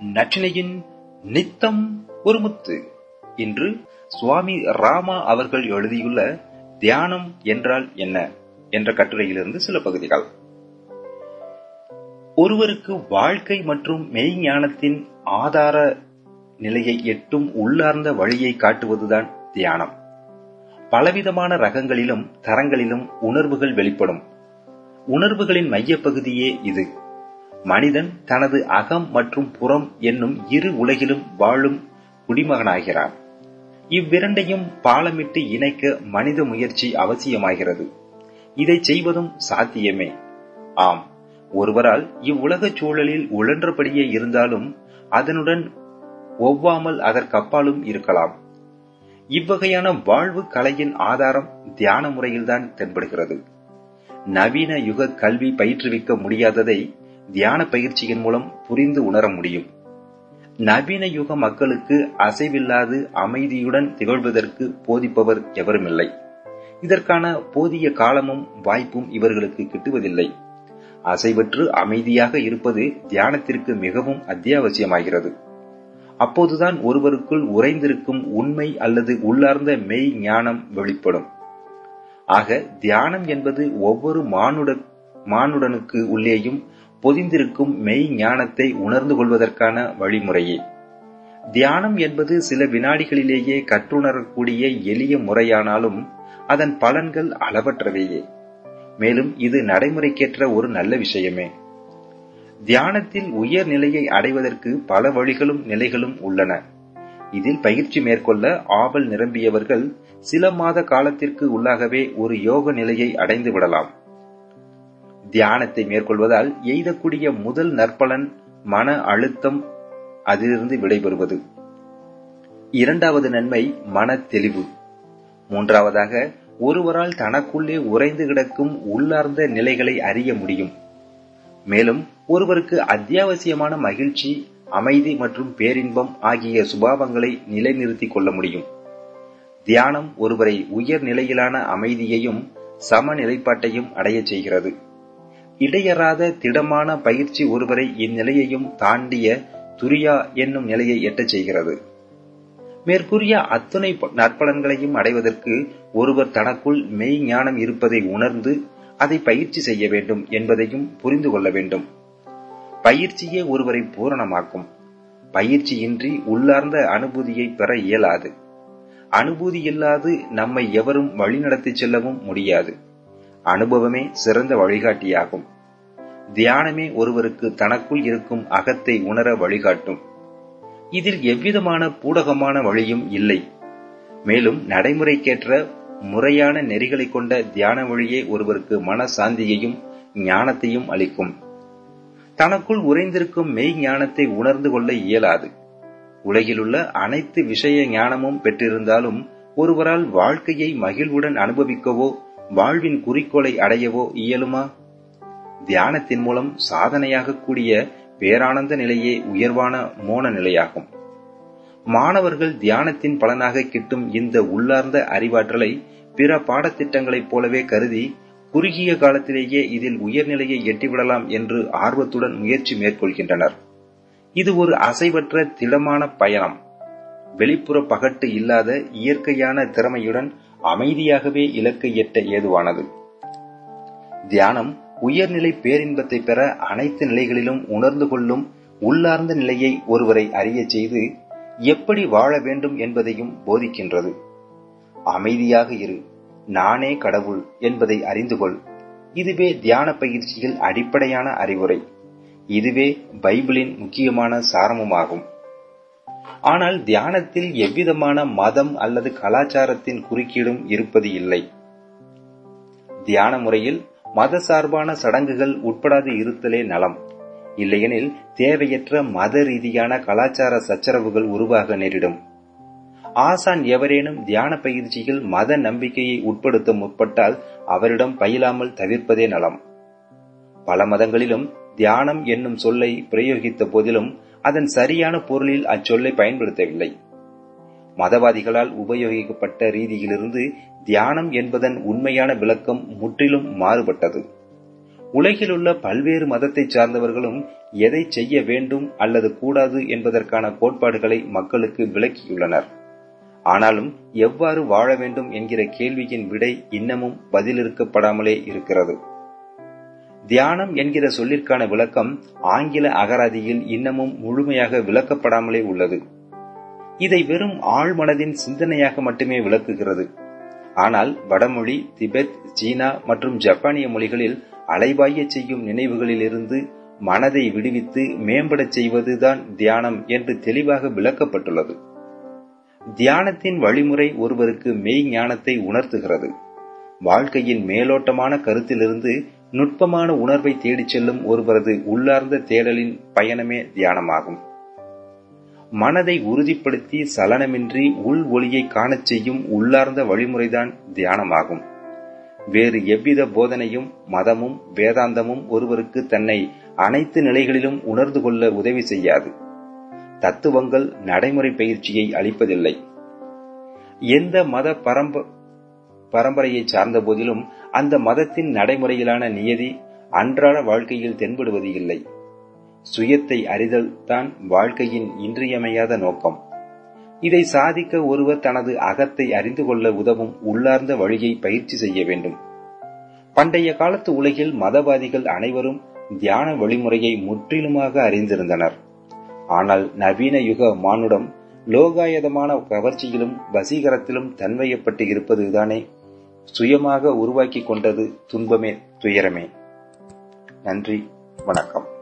நச்சினையின் நித்தம் ஒரு முத்து. என்று சுவாமி ராமா அவர்கள் எழுதியுள்ள தியானம் என்றால் என்ன என்ற கட்டுரையிலிருந்து சில பகுதிகள். ஒருவருக்கு வாழ்க்கை மற்றும் மெய்ஞானத்தின் ஆதார நிலையை எட்டும் உள்ளார்ந்த வழியை காட்டுவதுதான் தியானம். பலவிதமான ரகங்களிலும் தரங்களிலும் உணர்வுகள் வெளிப்படும். உணர்வுகளின் மையப்பகுதியே இது. மனிதன் தனது அகம் மற்றும் புறம் என்னும் இரு உலகிலும் வாழும் குடிமகனாகிறான். இவ்விரண்டையும் பாலமிட்டு இணைக்க மனித முயற்சி அவசியமாகிறது. இதை செய்வதும் சாத்தியமே. ஆம் ஒருவரால் இவ்வுலகச் சூழலில் உழன்றபடியே இருந்தாலும் அதனுடன் ஒவ்வாமல் அதற்கப்பாலும் இருக்கலாம். இவ்வகையான வாழ்வு கலையின் ஆதாரம் தியான முறையில்தான் தென்படுகிறது. நவீன யுக கல்வி பயிற்றுவிக்க முடியாததை தியான பயிற்சியின் மூலம் புரிந்து உணர முடியும். நவீன யுக மக்களுக்கு அசைவில்லாது அமைதியுடன் திகழ்வதற்கு போதிப்பவர் எவருமில்லை. இதற்கான போதிய காலமும் வாய்ப்பும் இவர்களுக்கு கிட்டுவதில்லை. அசைவற்று அமைதியாக இருப்பது தியானத்திற்கு மிகவும் அத்தியாவசியமாகிறது. அப்போதுதான் ஒருவருக்குள் உறைந்திருக்கும் உண்மை அல்லது உள்ளார்ந்த மெய் ஞானம் வெளிப்படும். ஆக தியானம் என்பது ஒவ்வொரு மானுட மானுடனுக்கு உள்ளேயும் பொதிந்திருக்கும் மெய் ஞானத்தை உணர்ந்து கொள்வதற்கான வழிமுறையே. தியானம் என்பது சில வினாடிகளிலேயே கற்றுணரக்கூடிய எளிய முறையானாலும் அதன் பலன்கள் அளவற்றவையே. மேலும் இது நடைமுறைக்கேற்ற ஒரு நல்ல விஷயமே. தியானத்தில் உயர் நிலையை அடைவதற்கு பல வழிகளும் நிலைகளும் உள்ளன. இதில் பயிற்சி மேற்கொள்ள ஆவல் நிரம்பியவர்கள் சில மாத காலத்திற்கு உள்ளாகவே ஒரு யோக நிலையை அடைந்து விடலாம். தியானத்தை மேற்கொள்வதால் எய்தக்கூடிய முதல் நற்பலன் மன அழுத்தம் அதிலிருந்து விடைபெறுவது. இரண்டாவது நன்மை மன தெளிவு. மூன்றாவதாக ஒருவரால் தனக்குள்ளே உறைந்து கிடக்கும் உள்ளார்ந்த நிலைகளை அறிய முடியும். மேலும் ஒருவருக்கு அத்தியாவசியமான மகிழ்ச்சி அமைதி மற்றும் பேரின்பம் ஆகிய சுபாவங்களை நிலைநிறுத்திக் கொள்ள முடியும். தியானம் ஒருவரை உயர் நிலையிலான அமைதியையும் சமநிலைப்பாட்டையும் அடையச் செய்கிறது. இடையறாத திடமான பயிற்சி ஒருவரை இந்நிலையையும் தாண்டிய துரியா என்னும் நிலையை எட்டச் செய்கிறது. மேற்கூறிய அத்துணை நற்பலன்களையும் அடைவதற்கு ஒருவர் தனக்குள் மெய் ஞானம் இருப்பதை உணர்ந்து அதை பயிற்சி செய்ய வேண்டும் என்பதையும் புரிந்து கொள்ள வேண்டும். பயிற்சியே ஒருவரை பூரணமாக்கும். பயிற்சியின்றி உள்ளார்ந்த அனுபூதியை பெற இயலாது. அனுபூதி இல்லாது நம்மை எவரும் வழிநடத்தி செல்லவும் முடியாது. அனுபவமே சிறந்த வழிகாட்டியாகும். தியானமே ஒருவருக்கு தனக்குள் இருக்கும் அகத்தை உணர வழிகாட்டும். இதில் எவ்விதமான பூடகமான வழியும் இல்லை. மேலும் நடைமுறைக்கேற்ற முறையான நெறிகளை கொண்ட தியான வழியே ஒருவருக்கு மன சாந்தியையும் ஞானத்தையும் அளிக்கும். தனக்குள் உறைந்திருக்கும் மெய் ஞானத்தை உணர்ந்து கொள்ள இயலாது. உலகிலுள்ள அனைத்து விஷய ஞானமும் பெற்றிருந்தாலும் ஒருவரால் வாழ்க்கையை மகிழ்வுடன் அனுபவிக்கவோ வாழ்வின் குறிக்கோளை அடையவோ இயலுமா? தியானத்தின் மூலம் சாதனையாக கூடிய பேரானந்த நிலையே உயர்வான மோன நிலையாகும். மாணவர்கள் தியானத்தின் பலனாக கிட்டும் இந்த உள்ளார்ந்த அறிவாற்றலை பிற பாடத்திட்டங்களைப் போலவே கருதி குறுகிய காலத்திலேயே இதில் உயர்நிலையை எட்டிவிடலாம் என்று ஆர்வத்துடன் முயற்சி மேற்கொள்கின்றனர். இது ஒரு அசைவற்ற திடமான பயணம். வெளிப்புற பகட்டு இல்லாத இயற்கையான திறமையுடன் அமைதியாகவே இலக்கை எட்ட ஏதுவானது. தியானம் உயர்நிலை பேரின்பத்தை பெற அனைத்து நிலைகளிலும் உணர்ந்து கொள்ளும் உள்ளார்ந்த நிலையை ஒருவரை அறிய செய்து எப்படி வாழ வேண்டும் என்பதையும் போதிக்கின்றது. அமைதியாக இரு. நானே கடவுள் என்பதை அறிந்து கொள். இதுவே தியான பயிற்சியில் அடிப்படையான அறிவுரை. இதுவே பைபிளின் முக்கியமான சாரமுமாகும். ஆனால் தியானத்தில் எவ்விதமான மதம் அல்லது கலாச்சாரத்தின் குறுக்கீடும் இருப்பது இல்லை. தியான முறையில் மத சார்பான சடங்குகள் உட்படாது இருத்தலே நலம். இல்லையெனில் தேவையற்ற மத ரீதியான கலாச்சார சச்சரவுகள் உருவாக நேரிடும். ஆசான் எவரேனும் தியான பயிற்சியில் மத நம்பிக்கையை உட்படுத்த முற்பட்டால் அவரிடம் பயிலாமல் தவிர்ப்பதே நலம். பல மதங்களிலும் தியானம் என்னும் சொல்லை பிரயோகித்த போதிலும் அதன் சரியான பொருளில் அச்சொல்லை பயன்படுத்தவில்லை. மதவாதிகளால் உபயோகிக்கப்பட்ட ரீதியிலிருந்து தியானம் என்பதன் உண்மையான விளக்கம் முற்றிலும் மாறுபட்டது. உலகிலுள்ள பல்வேறு மதத்தை சார்ந்தவர்களும் எதை செய்ய வேண்டும் அல்லது கூடாது என்பதற்கான கோட்பாடுகளை மக்களுக்கு விளக்கியுள்ளனர். ஆனாலும் எவ்வாறு வாழ வேண்டும் என்கிற கேள்வியின் விடை இன்னமும் பதிலிருக்கப்படாமலே இருக்கிறது. தியானம் என்கிற சொல்லிற்கான விளக்கம் ஆங்கில அகராதியில் இன்னமும் முழுமையாக விளக்கப்படாமலே உள்ளது. இதை வெறும் ஆழ்மனதின் சிந்தனையாக மட்டுமே விளக்குகிறது. ஆனால் வடமொழி திபெத் சீனா மற்றும் ஜப்பானிய மொழிகளில் அலைபாய செய்யும் நினைவுகளிலிருந்து மனதை விடுவித்து மேம்படச் செய்வதுதான் தியானம் என்று தெளிவாக விளக்கப்பட்டுள்ளது. தியானத்தின் வழிமுறை ஒருவருக்கு மெய் ஞானத்தை உணர்த்துகிறது. வாழ்க்கையின் மேலோட்டமான கருத்திலிருந்து நுட்பமான உணர்வை தேடிச் செல்லும் ஒருவரது உள்ளார்ந்த தேடலின் பயணமே தியானமாகும். மனதை உறுதிப்படுத்தி சலனமின்றி உள் ஒளியை காணச் செய்யும் உள்ளார்ந்த வழிமுறைதான் தியானமாகும். வேறு எவ்வித போதனையும் மதமும் வேதாந்தமும் ஒருவருக்கு தன்னை அனைத்து நிலைகளிலும் உணர்ந்து கொள்ள உதவி செய்யாது. தத்துவங்கள் நடைமுறை பயிற்சியை அளிப்பதில்லை. எந்த மத பரம்ப பரம்பரையை சார்ந்த போதிலும் அந்த மதத்தின் நடைமுறையிலான நியதி அன்றாட வாழ்க்கையில் தென்படுவது இல்லை. சுயத்தை அறிதல் தான் வாழ்க்கையின் இன்றியமையாத நோக்கம். இதை சாதிக்க ஒருவர் தனது அகத்தை அறிந்து கொள்ள உதவும் உள்ளார்ந்த வழியை பயிற்சி செய்ய வேண்டும். பண்டைய காலத்து உலகில் மதவாதிகள் அனைவரும் தியான வழிமுறையை முற்றிலுமாக அறிந்திருந்தனர். ஆனால் நவீன யுக மானுடம் லோகாயதமான கவர்ச்சியிலும் வசீகரத்திலும் தன்மையப்பட்டு இருப்பதுதானே சுயமாக உருவாக்கி கொண்டது துன்பமே துயரமே. நன்றி வணக்கம்.